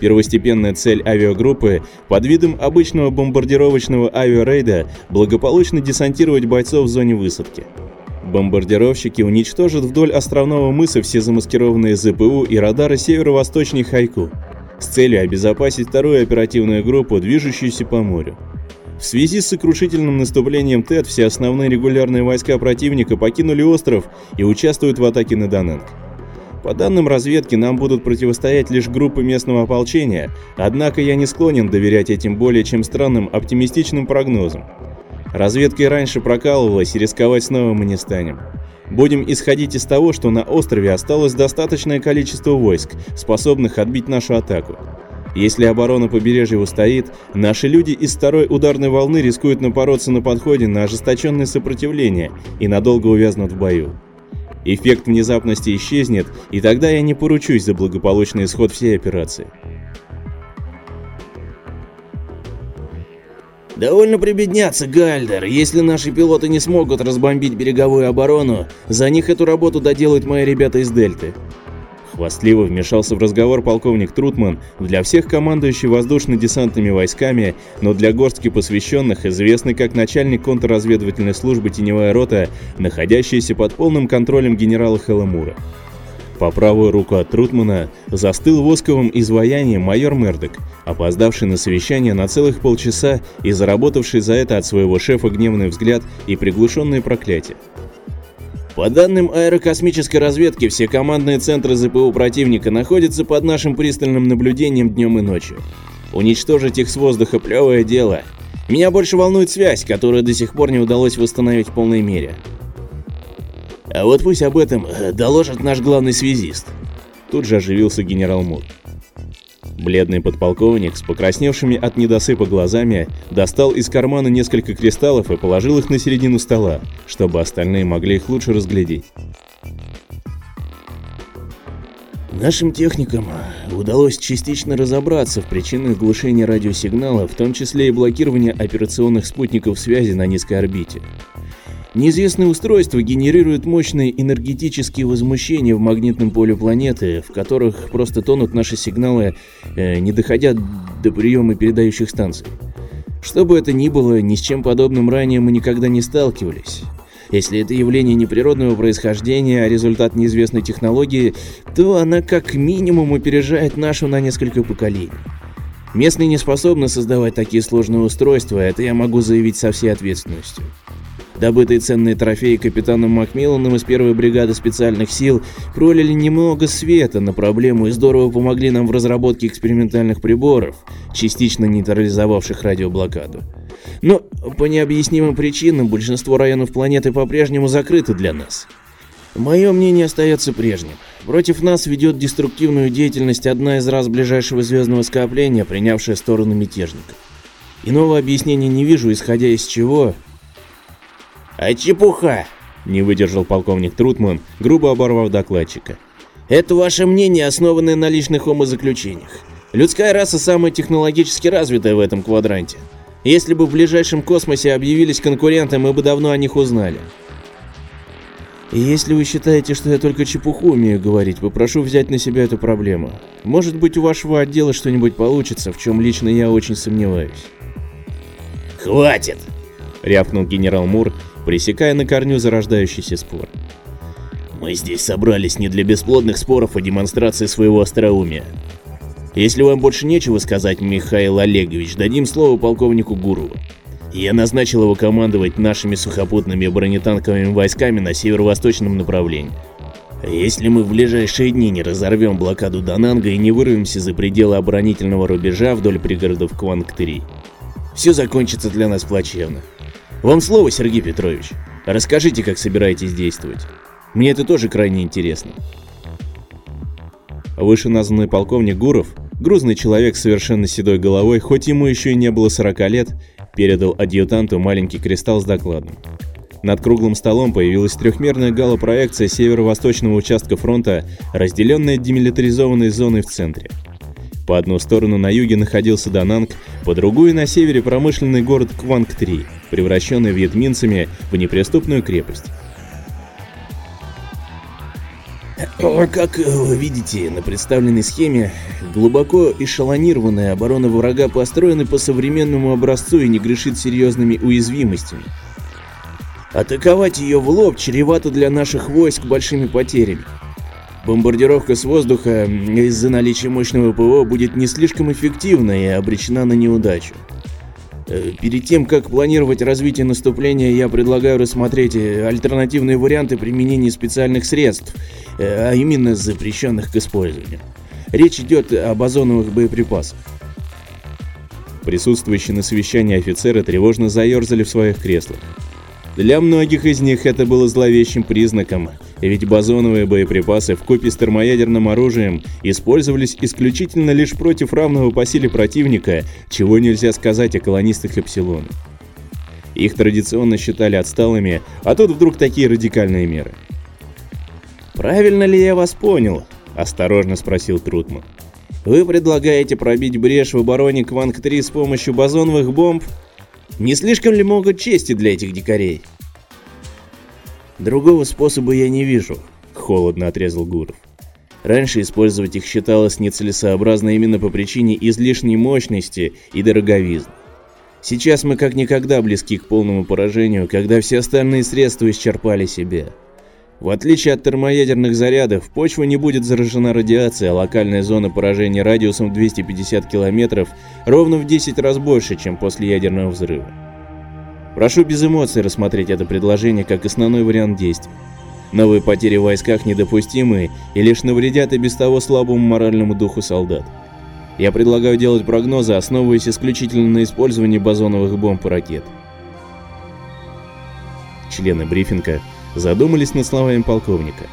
Первостепенная цель авиагруппы под видом обычного бомбардировочного авиарейда благополучно десантировать бойцов в зоне высадки. Бомбардировщики уничтожат вдоль островного мыса все замаскированные ЗПУ и радары северо-восточной Хайку с целью обезопасить вторую оперативную группу, движущуюся по морю. В связи с сокрушительным наступлением ТЭТ все основные регулярные войска противника покинули остров и участвуют в атаке на Доненг. По данным разведки, нам будут противостоять лишь группы местного ополчения, однако я не склонен доверять этим более чем странным оптимистичным прогнозам. Разведка и раньше прокалывалась, и рисковать снова мы не станем. Будем исходить из того, что на острове осталось достаточное количество войск, способных отбить нашу атаку. Если оборона побережья устоит, наши люди из второй ударной волны рискуют напороться на подходе на ожесточенное сопротивление и надолго увязнут в бою. Эффект внезапности исчезнет, и тогда я не поручусь за благополучный исход всей операции. Довольно прибедняться, Гальдер. Если наши пилоты не смогут разбомбить береговую оборону, за них эту работу доделают мои ребята из Дельты. Хвастливо вмешался в разговор полковник Трутман, для всех командующий воздушно-десантными войсками, но для горстки посвященных известный как начальник контрразведывательной службы «Теневая рота», находящаяся под полным контролем генерала Хеламура. По правую руку от Трутмана застыл восковым изваянием майор Мердок, опоздавший на совещание на целых полчаса и заработавший за это от своего шефа гневный взгляд и приглушенные проклятия. По данным аэрокосмической разведки, все командные центры ЗПУ противника находятся под нашим пристальным наблюдением днем и ночью. Уничтожить их с воздуха – плевое дело. Меня больше волнует связь, которую до сих пор не удалось восстановить в полной мере. А вот пусть об этом доложит наш главный связист. Тут же оживился генерал Мур. Бледный подполковник с покрасневшими от недосыпа глазами достал из кармана несколько кристаллов и положил их на середину стола, чтобы остальные могли их лучше разглядеть. Нашим техникам удалось частично разобраться в причинах глушения радиосигнала, в том числе и блокирования операционных спутников связи на низкой орбите. Неизвестные устройства генерируют мощные энергетические возмущения в магнитном поле планеты, в которых просто тонут наши сигналы, э, не доходя до приема передающих станций. Что бы это ни было, ни с чем подобным ранее мы никогда не сталкивались. Если это явление неприродного происхождения, а результат неизвестной технологии, то она как минимум опережает нашу на несколько поколений. Местные не способны создавать такие сложные устройства, это я могу заявить со всей ответственностью. Добытые ценные трофеи капитаном Макмилланом из первой бригады специальных сил пролили немного света на проблему и здорово помогли нам в разработке экспериментальных приборов, частично нейтрализовавших радиоблокаду. Но по необъяснимым причинам большинство районов планеты по-прежнему закрыты для нас. Мое мнение остается прежним. Против нас ведет деструктивную деятельность одна из раз ближайшего звездного скопления, принявшая сторону мятежников. Иного объяснения не вижу, исходя из чего «А чепуха!» – не выдержал полковник Трутман, грубо оборвав докладчика. «Это ваше мнение, основанное на личных умозаключениях. Людская раса самая технологически развитая в этом квадранте. Если бы в ближайшем космосе объявились конкуренты, мы бы давно о них узнали. И если вы считаете, что я только чепуху умею говорить, попрошу взять на себя эту проблему. Может быть, у вашего отдела что-нибудь получится, в чем лично я очень сомневаюсь. «Хватит!» — рявкнул генерал Мур, пресекая на корню зарождающийся спор. «Мы здесь собрались не для бесплодных споров и демонстрации своего остроумия. Если вам больше нечего сказать, Михаил Олегович, дадим слово полковнику Гурову. Я назначил его командовать нашими сухопутными бронетанковыми войсками на северо-восточном направлении. Если мы в ближайшие дни не разорвем блокаду Дананга и не вырвемся за пределы оборонительного рубежа вдоль пригородов Кванг-3, все закончится для нас плачевно. Вам слово, Сергей Петрович. Расскажите, как собираетесь действовать. Мне это тоже крайне интересно. Вышеназванный полковник Гуров, грузный человек с совершенно седой головой, хоть ему еще и не было 40 лет, передал адъютанту маленький кристалл с докладом. Над круглым столом появилась трехмерная галлопроекция северо-восточного участка фронта, разделенная демилитаризованной зоной в центре. По одну сторону на юге находился Дананг, по другую на севере промышленный город Кванг-3, превращенный вьетминцами в неприступную крепость. Как вы видите на представленной схеме, глубоко эшелонированная оборона врага построена по современному образцу и не грешит серьезными уязвимостями. Атаковать ее в лоб чревато для наших войск большими потерями. Бомбардировка с воздуха из-за наличия мощного ПВО будет не слишком эффективна и обречена на неудачу. Э, перед тем, как планировать развитие наступления, я предлагаю рассмотреть э, альтернативные варианты применения специальных средств, э, а именно запрещенных к использованию. Речь идет об озоновых боеприпасах. Присутствующие на совещании офицеры тревожно заерзали в своих креслах. Для многих из них это было зловещим признаком, ведь бозоновые боеприпасы в купе с термоядерным оружием использовались исключительно лишь против равного по силе противника, чего нельзя сказать о колонистах Эпсилона. Их традиционно считали отсталыми, а тут вдруг такие радикальные меры. «Правильно ли я вас понял?» – осторожно спросил Трутман. «Вы предлагаете пробить брешь в обороне Кванг-3 с помощью бозоновых бомб?» Не слишком ли много чести для этих дикарей? Другого способа я не вижу, холодно отрезал Гуров. Раньше использовать их считалось нецелесообразно именно по причине излишней мощности и дороговизны. Сейчас мы как никогда близки к полному поражению, когда все остальные средства исчерпали себя. В отличие от термоядерных зарядов, почва не будет заражена радиацией, а локальная зона поражения радиусом 250 километров ровно в 10 раз больше, чем после ядерного взрыва. Прошу без эмоций рассмотреть это предложение как основной вариант действий. Новые потери в войсках недопустимы и лишь навредят и без того слабому моральному духу солдат. Я предлагаю делать прогнозы, основываясь исключительно на использовании бозоновых бомб и ракет. Члены брифинга задумались над словами полковника.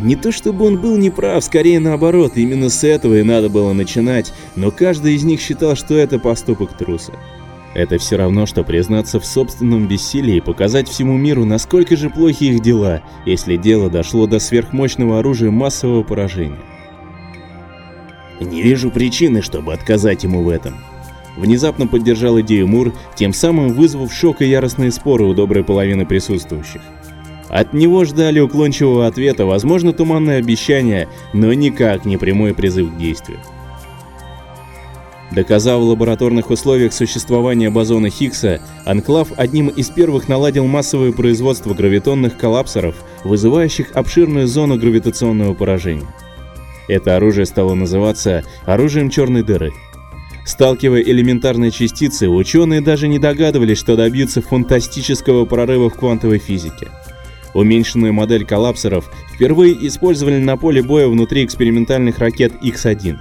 Не то чтобы он был неправ, скорее наоборот, именно с этого и надо было начинать, но каждый из них считал, что это поступок труса. Это все равно, что признаться в собственном бессилии и показать всему миру, насколько же плохи их дела, если дело дошло до сверхмощного оружия массового поражения. Не вижу причины, чтобы отказать ему в этом. Внезапно поддержал идею Мур, тем самым вызвав шок и яростные споры у доброй половины присутствующих. От него ждали уклончивого ответа, возможно, туманное обещание, но никак не прямой призыв к действию. Доказав в лабораторных условиях существование бозона Хиггса, Анклав одним из первых наладил массовое производство гравитонных коллапсоров, вызывающих обширную зону гравитационного поражения. Это оружие стало называться оружием черной дыры. Сталкивая элементарные частицы, ученые даже не догадывались, что добьются фантастического прорыва в квантовой физике. Уменьшенную модель коллапсоров впервые использовали на поле боя внутри экспериментальных ракет X-1.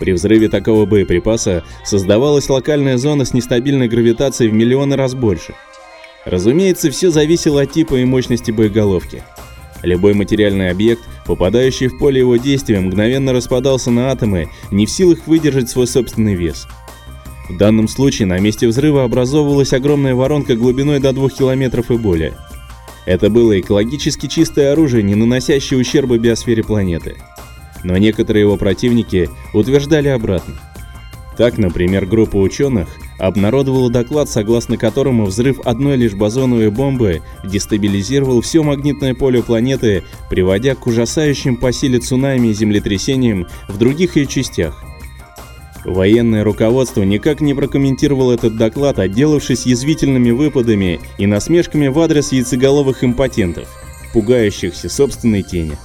При взрыве такого боеприпаса создавалась локальная зона с нестабильной гравитацией в миллионы раз больше. Разумеется, все зависело от типа и мощности боеголовки. Любой материальный объект, попадающий в поле его действия, мгновенно распадался на атомы, не в силах выдержать свой собственный вес – в данном случае на месте взрыва образовывалась огромная воронка глубиной до 2 километров и более. Это было экологически чистое оружие, не наносящее ущерба биосфере планеты. Но некоторые его противники утверждали обратно. Так, например, группа ученых обнародовала доклад, согласно которому взрыв одной лишь бозоновой бомбы дестабилизировал все магнитное поле планеты, приводя к ужасающим по силе цунами и землетрясениям в других ее частях, Военное руководство никак не прокомментировало этот доклад, отделавшись язвительными выпадами и насмешками в адрес яйцеголовых импотентов, пугающихся собственной тени.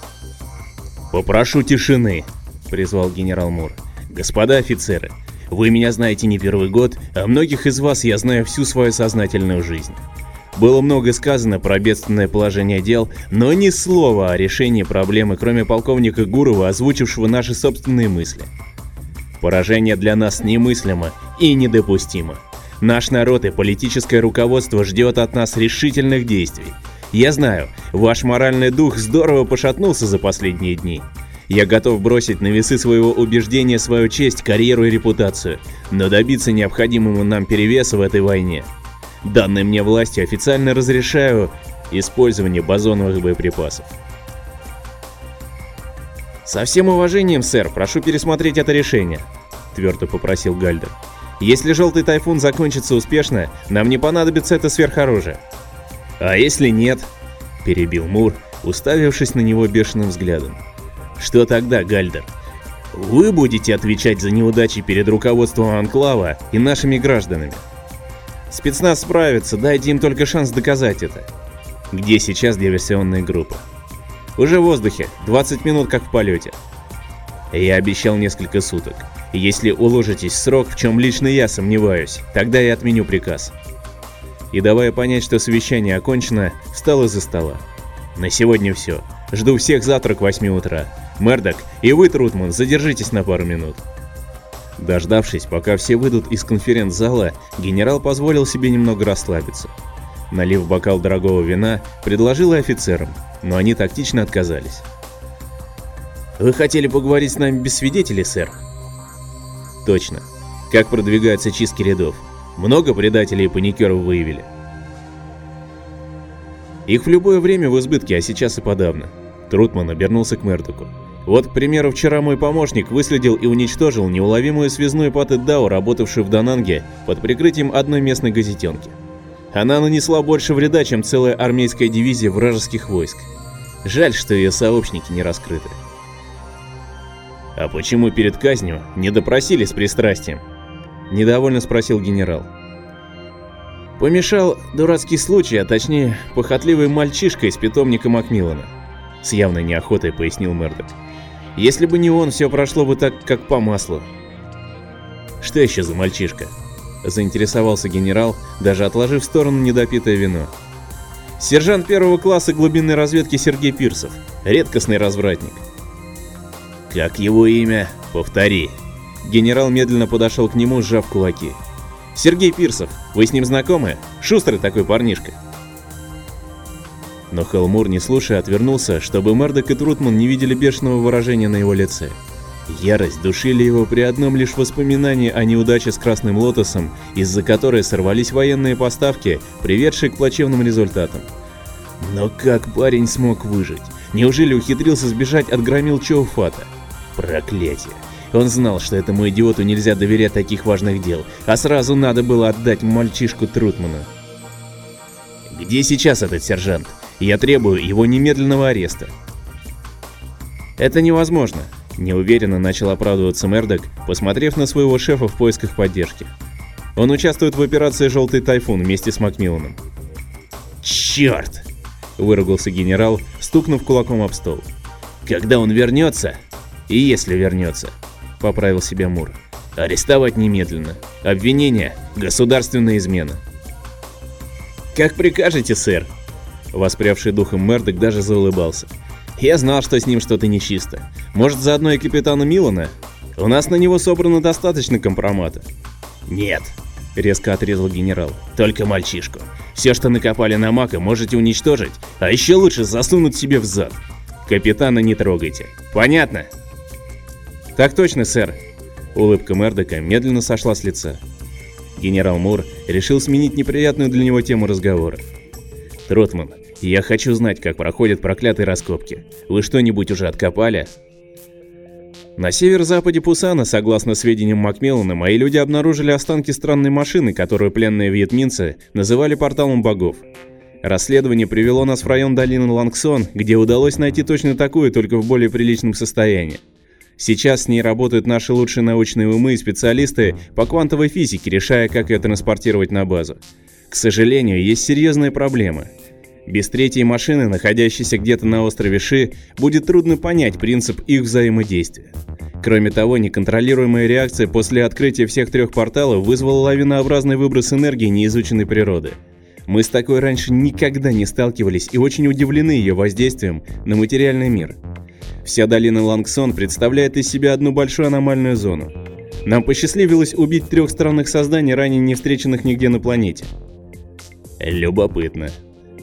«Попрошу тишины», — призвал генерал Мур. «Господа офицеры, вы меня знаете не первый год, а многих из вас я знаю всю свою сознательную жизнь. Было много сказано про бедственное положение дел, но ни слова о решении проблемы, кроме полковника Гурова, озвучившего наши собственные мысли. Поражение для нас немыслимо и недопустимо. Наш народ и политическое руководство ждет от нас решительных действий. Я знаю, ваш моральный дух здорово пошатнулся за последние дни. Я готов бросить на весы своего убеждения свою честь, карьеру и репутацию, но добиться необходимого нам перевеса в этой войне. Данной мне властью официально разрешаю использование бозоновых боеприпасов. «Со всем уважением, сэр, прошу пересмотреть это решение», — твердо попросил Гальдер. «Если желтый тайфун закончится успешно, нам не понадобится это сверхоружие». «А если нет?» — перебил Мур, уставившись на него бешеным взглядом. «Что тогда, Гальдер? Вы будете отвечать за неудачи перед руководством Анклава и нашими гражданами. Спецназ справится, дайте им только шанс доказать это. Где сейчас диверсионная группа? Уже в воздухе, 20 минут как в полете. Я обещал несколько суток. Если уложитесь в срок, в чем лично я сомневаюсь, тогда я отменю приказ. И давая понять, что совещание окончено, встал из-за стола. На сегодня все. Жду всех завтра к 8 утра. Мердок и вы, Трутман, задержитесь на пару минут. Дождавшись, пока все выйдут из конференц-зала, генерал позволил себе немного расслабиться. Налив бокал дорогого вина, предложил и офицерам, но они тактично отказались. «Вы хотели поговорить с нами без свидетелей, сэр?» «Точно. Как продвигаются чистки рядов? Много предателей и паникеров выявили?» «Их в любое время в избытке, а сейчас и подавно». Трутман обернулся к Мердоку. Вот, к примеру, вчера мой помощник выследил и уничтожил неуловимую связную паты Дао, работавшую в Дананге под прикрытием одной местной газетенки. Она нанесла больше вреда, чем целая армейская дивизия вражеских войск. Жаль, что ее сообщники не раскрыты. «А почему перед казнью не допросили с пристрастием?» – недовольно спросил генерал. Помешал дурацкий случай, а точнее, похотливый мальчишка из питомника Макмиллана. С явной неохотой пояснил Мердок. Если бы не он, все прошло бы так, как по маслу. Что еще за мальчишка? Заинтересовался генерал, даже отложив в сторону недопитое вино. Сержант первого класса глубинной разведки Сергей Пирсов. Редкостный развратник. Как его имя? Повтори. Генерал медленно подошел к нему, сжав кулаки. Сергей Пирсов. Вы с ним знакомы? Шустрый такой парнишка. Но Хелмур, не слушая, отвернулся, чтобы Мэрдок и Трутман не видели бешеного выражения на его лице. Ярость душили его при одном лишь воспоминании о неудаче с Красным Лотосом, из-за которой сорвались военные поставки, приведшие к плачевным результатам. Но как парень смог выжить? Неужели ухитрился сбежать от громил Чоуфата? Проклятие. Он знал, что этому идиоту нельзя доверять таких важных дел, а сразу надо было отдать мальчишку Трутмана. «Где сейчас этот сержант?» Я требую его немедленного ареста. Это невозможно, неуверенно начал оправдываться Мердок, посмотрев на своего шефа в поисках поддержки. Он участвует в операции «Желтый тайфун» вместе с Макмилланом. «Черт!» – выругался генерал, стукнув кулаком об стол. «Когда он вернется?» «И если вернется», – поправил себя Мур. «Арестовать немедленно. Обвинение – государственная измена». «Как прикажете, сэр», Воспрявший духом Мердок даже заулыбался. «Я знал, что с ним что-то нечисто. Может, заодно и капитана Милана? У нас на него собрано достаточно компромата». «Нет», — резко отрезал генерал. «Только мальчишку. Все, что накопали на Мака, можете уничтожить, а еще лучше засунуть себе в зад. Капитана не трогайте. Понятно?» «Так точно, сэр». Улыбка Мердока медленно сошла с лица. Генерал Мур решил сменить неприятную для него тему разговора. Тротман, я хочу знать, как проходят проклятые раскопки. Вы что-нибудь уже откопали? На северо-западе Пусана, согласно сведениям Макмеллана, мои люди обнаружили останки странной машины, которую пленные вьетминцы называли порталом богов. Расследование привело нас в район долины Лангсон, где удалось найти точно такую, только в более приличном состоянии. Сейчас с ней работают наши лучшие научные умы и специалисты по квантовой физике, решая, как ее транспортировать на базу. К сожалению, есть серьезная проблема. Без третьей машины, находящейся где-то на острове Ши, будет трудно понять принцип их взаимодействия. Кроме того, неконтролируемая реакция после открытия всех трех порталов вызвала лавинообразный выброс энергии неизученной природы. Мы с такой раньше никогда не сталкивались и очень удивлены ее воздействием на материальный мир. Вся долина Лангсон представляет из себя одну большую аномальную зону. Нам посчастливилось убить трех странных созданий, ранее не встреченных нигде на планете. Любопытно,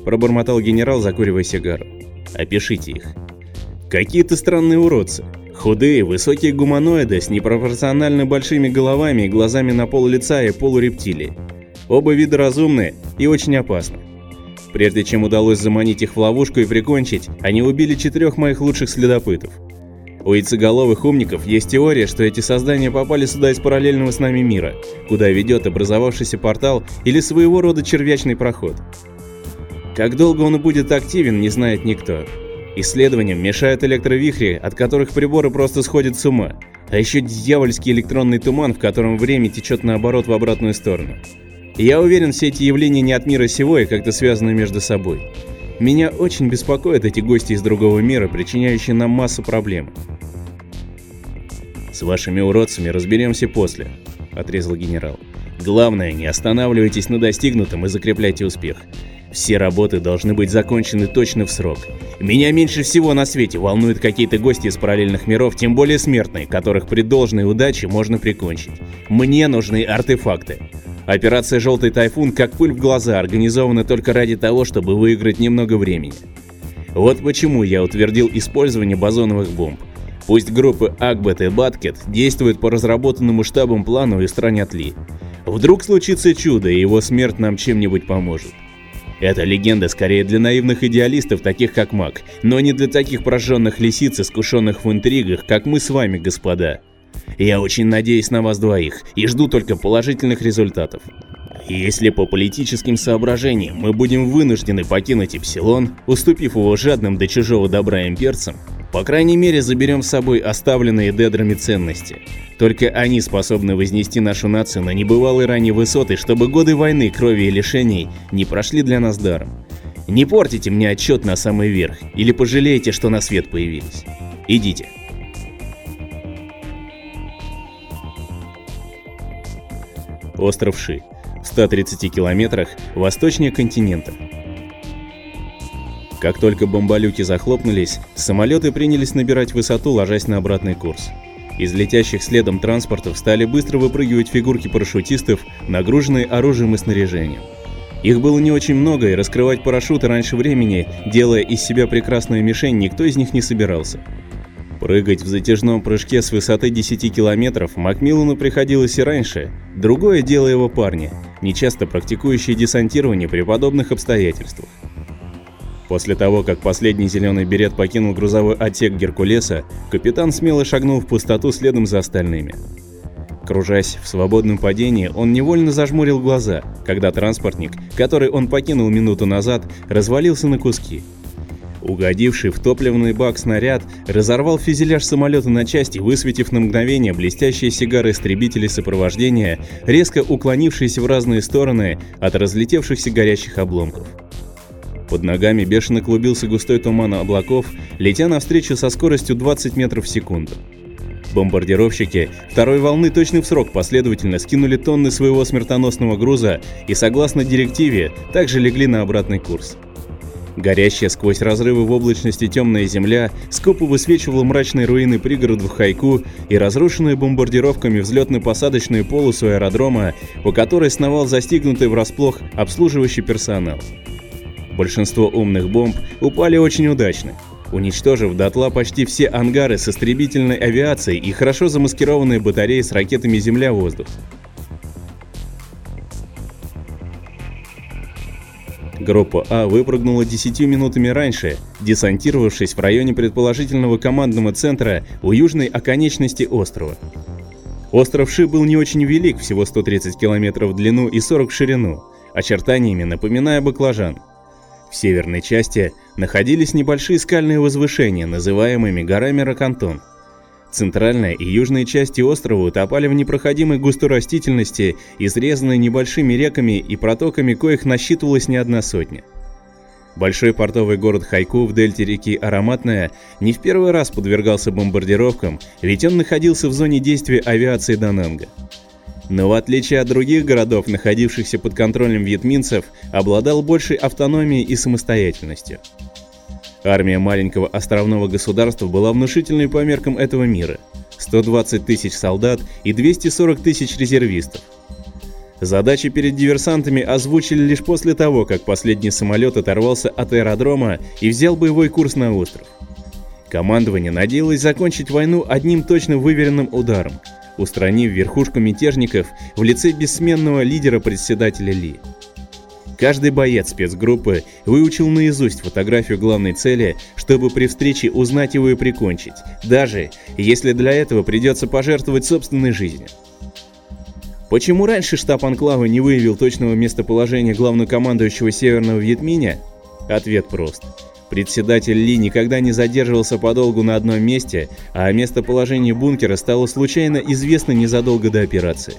пробормотал генерал, закуривая сигару. Опишите их. Какие-то странные уродцы. Худые, высокие гуманоиды с непропорционально большими головами и глазами на пол лица и полурептилии. Оба вида разумные и очень опасны. Прежде чем удалось заманить их в ловушку и прикончить, они убили четырех моих лучших следопытов. У яйцеголовых умников есть теория, что эти создания попали сюда из параллельного с нами мира, куда ведет образовавшийся портал или своего рода червячный проход. Как долго он будет активен, не знает никто. Исследованиям мешают электровихри, от которых приборы просто сходят с ума, а еще дьявольский электронный туман, в котором время течет наоборот в обратную сторону. Я уверен, все эти явления не от мира сего и как-то связаны между собой. Меня очень беспокоят эти гости из другого мира, причиняющие нам массу проблем. «С вашими уродцами разберемся после», — отрезал генерал. «Главное, не останавливайтесь на достигнутом и закрепляйте успех. Все работы должны быть закончены точно в срок. Меня меньше всего на свете волнуют какие-то гости из параллельных миров, тем более смертные, которых при должной удаче можно прикончить. Мне нужны артефакты. Операция «Желтый тайфун» как пыль в глаза организована только ради того, чтобы выиграть немного времени. Вот почему я утвердил использование бозоновых бомб. Пусть группы Акбет и Баткет действуют по разработанному штабом плану и странят Ли. Вдруг случится чудо, и его смерть нам чем-нибудь поможет. Эта легенда скорее для наивных идеалистов, таких как Мак, но не для таких прожженных лисиц, искушенных в интригах, как мы с вами, господа. Я очень надеюсь на вас двоих и жду только положительных результатов. Если по политическим соображениям мы будем вынуждены покинуть Эпсилон, уступив его жадным до чужого добра имперцам, по крайней мере заберем с собой оставленные дедрами ценности. Только они способны вознести нашу нацию на небывалые ранее высоты, чтобы годы войны, крови и лишений не прошли для нас даром. Не портите мне отчет на самый верх, или пожалеете, что на свет появились. Идите. Остров Ши в 130 километрах восточнее континента. Как только бомболюки захлопнулись, самолеты принялись набирать высоту, ложась на обратный курс. Из летящих следом транспортов стали быстро выпрыгивать фигурки парашютистов, нагруженные оружием и снаряжением. Их было не очень много, и раскрывать парашюты раньше времени, делая из себя прекрасную мишень, никто из них не собирался. Прыгать в затяжном прыжке с высоты 10 километров Макмиллану приходилось и раньше. Другое дело его парни, нечасто практикующие десантирование при подобных обстоятельствах. После того, как последний зеленый берет покинул грузовой отсек Геркулеса, капитан смело шагнул в пустоту следом за остальными. Кружась в свободном падении, он невольно зажмурил глаза, когда транспортник, который он покинул минуту назад, развалился на куски. Угодивший в топливный бак снаряд разорвал фюзеляж самолета на части, высветив на мгновение блестящие сигары истребителей сопровождения, резко уклонившиеся в разные стороны от разлетевшихся горящих обломков. Под ногами бешено клубился густой туман облаков, летя навстречу со скоростью 20 метров в секунду. Бомбардировщики второй волны точно в срок последовательно скинули тонны своего смертоносного груза и, согласно директиве, также легли на обратный курс. Горящая сквозь разрывы в облачности темная земля скупо высвечивала мрачные руины пригородов Хайку и разрушенную бомбардировками взлетно-посадочную полосу аэродрома, по которой сновал застигнутый врасплох обслуживающий персонал. Большинство умных бомб упали очень удачно, уничтожив дотла почти все ангары с истребительной авиацией и хорошо замаскированные батареи с ракетами Земля-воздух. Группа А выпрыгнула 10 минутами раньше, десантировавшись в районе предположительного командного центра у южной оконечности острова. Остров Ши был не очень велик, всего 130 километров в длину и 40 в ширину, очертаниями напоминая баклажан. В северной части находились небольшие скальные возвышения, называемыми горами Ракантон. Центральная и южные части острова утопали в непроходимой густой растительности, изрезанной небольшими реками и протоками, коих насчитывалось не одна сотня. Большой портовый город Хайку в дельте реки Ароматная не в первый раз подвергался бомбардировкам, ведь он находился в зоне действия авиации Дананга. Но в отличие от других городов, находившихся под контролем вьетминцев, обладал большей автономией и самостоятельностью. Армия маленького островного государства была внушительной по меркам этого мира – 120 тысяч солдат и 240 тысяч резервистов. Задачи перед диверсантами озвучили лишь после того, как последний самолет оторвался от аэродрома и взял боевой курс на остров. Командование надеялось закончить войну одним точно выверенным ударом, устранив верхушку мятежников в лице бессменного лидера председателя Ли. Каждый боец спецгруппы выучил наизусть фотографию главной цели, чтобы при встрече узнать его и прикончить, даже если для этого придется пожертвовать собственной жизнью. Почему раньше штаб Анклава не выявил точного местоположения главнокомандующего Северного Вьетминя? Ответ прост. Председатель Ли никогда не задерживался подолгу на одном месте, а местоположение бункера стало случайно известно незадолго до операции.